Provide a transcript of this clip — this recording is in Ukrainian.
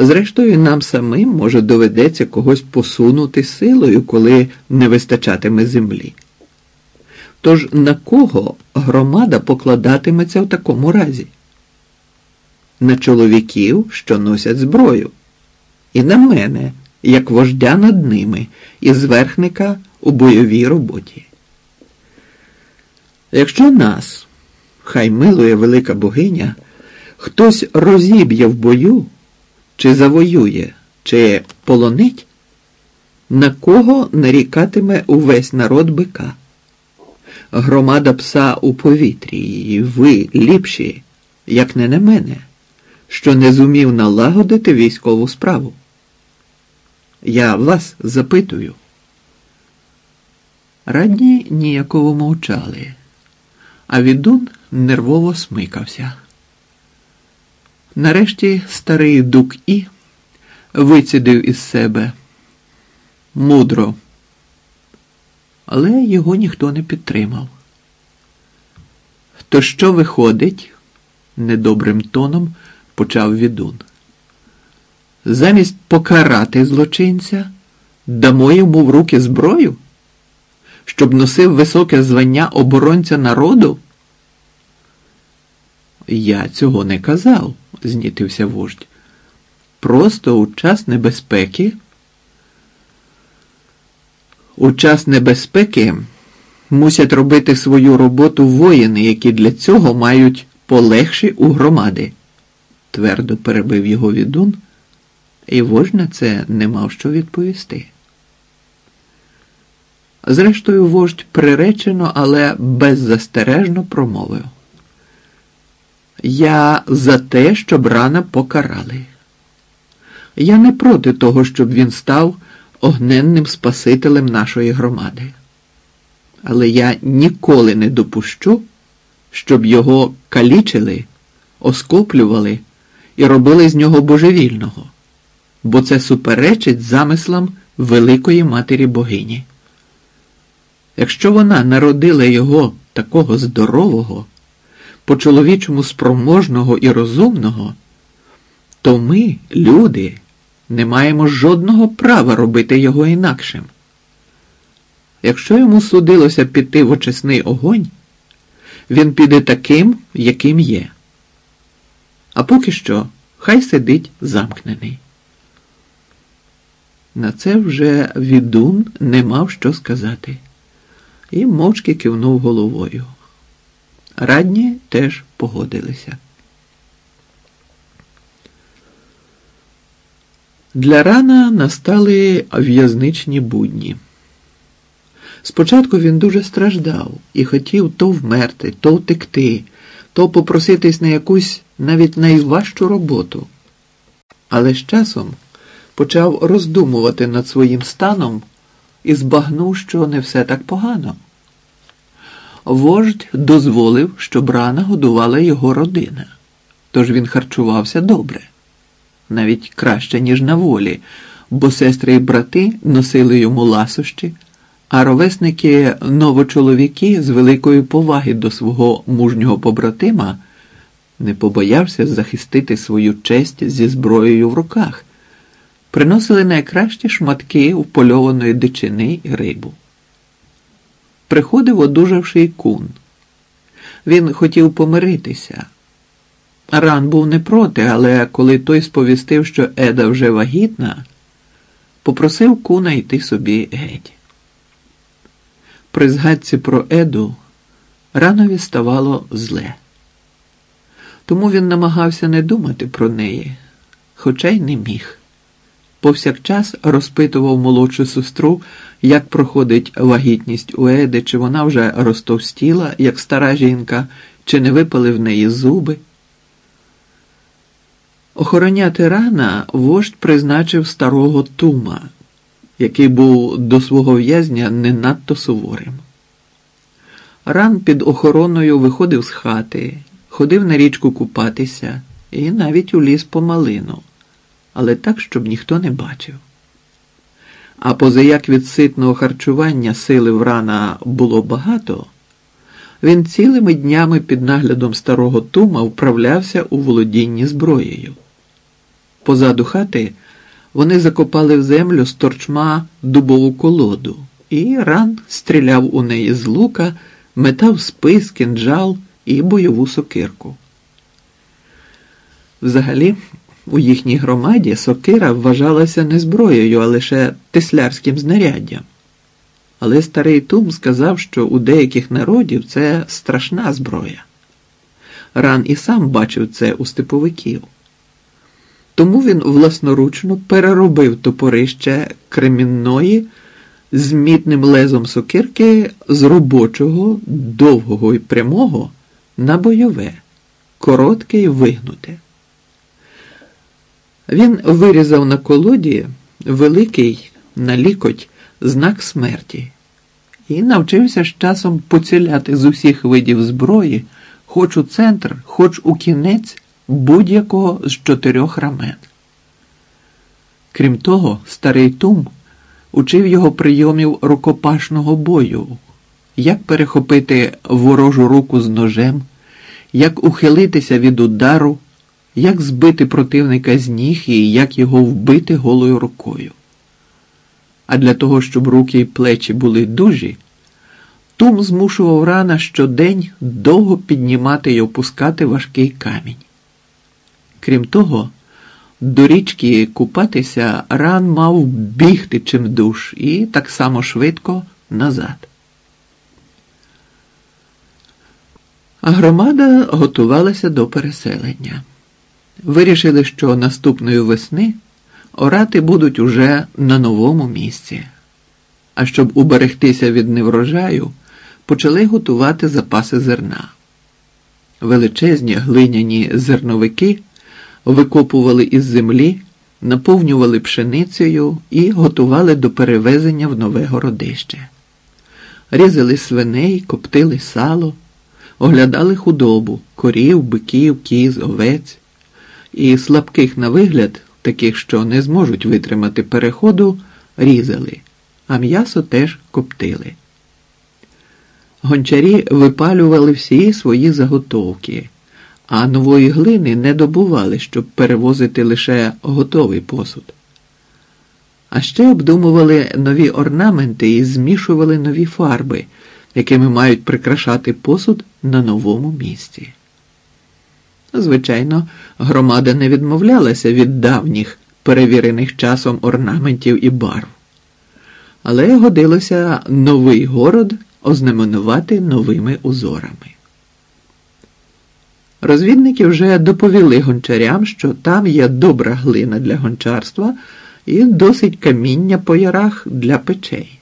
Зрештою, нам самим, може, доведеться когось посунути силою, коли не вистачатиме землі. Тож на кого громада покладатиметься в такому разі? На чоловіків, що носять зброю, і на мене, як вождя над ними, і зверхника у бойовій роботі. Якщо нас, хай милує велика богиня, хтось розіб'є в бою, чи завоює, чи полонить, на кого нарікатиме увесь народ бика? Громада пса у повітрі, і ви ліпші, як не на мене, що не зумів налагодити військову справу. Я вас запитую. Радні ніяково мовчали, а відун нервово смикався. Нарешті старий дук І вицідив із себе мудро, але його ніхто не підтримав. То що виходить? недобрим тоном почав відун. Замість покарати злочинця, дамо йому в руки зброю, щоб носив високе звання оборонця народу? Я цього не казав, знітився вождь. Просто у час небезпеки. У час небезпеки мусять робити свою роботу воїни, які для цього мають полегші у громади, твердо перебив його відун, і вождь на це не мав що відповісти. Зрештою, вождь приречено, але беззастережно промовив. Я за те, щоб рана покарали. Я не проти того, щоб він став огненним спасителем нашої громади. Але я ніколи не допущу, щоб його калічили, оскоплювали і робили з нього божевільного, бо це суперечить замислам великої матері богині. Якщо вона народила його такого здорового, по-чоловічому спроможного і розумного, то ми, люди, не маємо жодного права робити його інакшим. Якщо йому судилося піти в очисний огонь, він піде таким, яким є. А поки що хай сидить замкнений. На це вже відун не мав що сказати і мовчки кивнув головою. Радні теж погодилися. Для рана настали в'язничні будні. Спочатку він дуже страждав і хотів то вмерти, то втекти, то попроситись на якусь навіть найважчу роботу. Але з часом почав роздумувати над своїм станом і збагнув, що не все так погано. Вождь дозволив, щоб рана годувала його родина, тож він харчувався добре, навіть краще, ніж на волі, бо сестри і брати носили йому ласощі, а ровесники новочоловіки з великої поваги до свого мужнього побратима не побоявся захистити свою честь зі зброєю в руках, приносили найкращі шматки впольованої дичини і рибу приходив одужавший кун. Він хотів помиритися. Ран був не проти, але коли той сповістив, що Еда вже вагітна, попросив куна йти собі геть. При згадці про Еду ранові ставало зле. Тому він намагався не думати про неї, хоча й не міг повсякчас розпитував молодшу сестру, як проходить вагітність у Еди, чи вона вже розтовстіла, як стара жінка, чи не випали в неї зуби. Охороняти рана вождь призначив старого Тума, який був до свого в'язня не надто суворим. Ран під охороною виходив з хати, ходив на річку купатися і навіть у ліс по малину але так, щоб ніхто не бачив. А позаяк від ситного харчування сили врана було багато, він цілими днями під наглядом старого тума вправлявся у володінні зброєю. Позаду хати вони закопали в землю з торчма дубову колоду, і ран стріляв у неї з лука, метав спис, кинджал і бойову сокирку. Взагалі, у їхній громаді сокира вважалася не зброєю, а лише теслярським знаряддям. Але старий Тум сказав, що у деяких народів це страшна зброя. Ран і сам бачив це у степовиків. Тому він власноручно переробив топорище кремінної з мітним лезом сокирки з робочого, довгого і прямого на бойове, коротке і вигнуте. Він вирізав на колоді великий на лікоть знак смерті і навчився з часом поціляти з усіх видів зброї, хоч у центр, хоч у кінець будь-якого з чотирьох рамен. Крім того, старий Тум учив його прийомів рукопашного бою, як перехопити ворожу руку з ножем, як ухилитися від удару, як збити противника з ніг і як його вбити голою рукою. А для того, щоб руки й плечі були дужі, Тум змушував рана щодень довго піднімати й опускати важкий камінь. Крім того, до річки купатися ран мав бігти чим душ і так само швидко назад. А громада готувалася до переселення. Вирішили, що наступної весни орати будуть уже на новому місці. А щоб уберегтися від неврожаю, почали готувати запаси зерна. Величезні глиняні зерновики викопували із землі, наповнювали пшеницею і готували до перевезення в нове городище. Різали свиней, коптили сало, оглядали худобу, корів, биків, кіз, овець і слабких на вигляд, таких, що не зможуть витримати переходу, різали, а м'ясо теж коптили. Гончарі випалювали всі свої заготовки а нової глини не добували, щоб перевозити лише готовий посуд. А ще обдумували нові орнаменти і змішували нові фарби, якими мають прикрашати посуд на новому місці. Звичайно, громада не відмовлялася від давніх, перевірених часом орнаментів і барв, але годилося новий город ознаменувати новими узорами. Розвідники вже доповіли гончарям, що там є добра глина для гончарства і досить каміння по ярах для печей.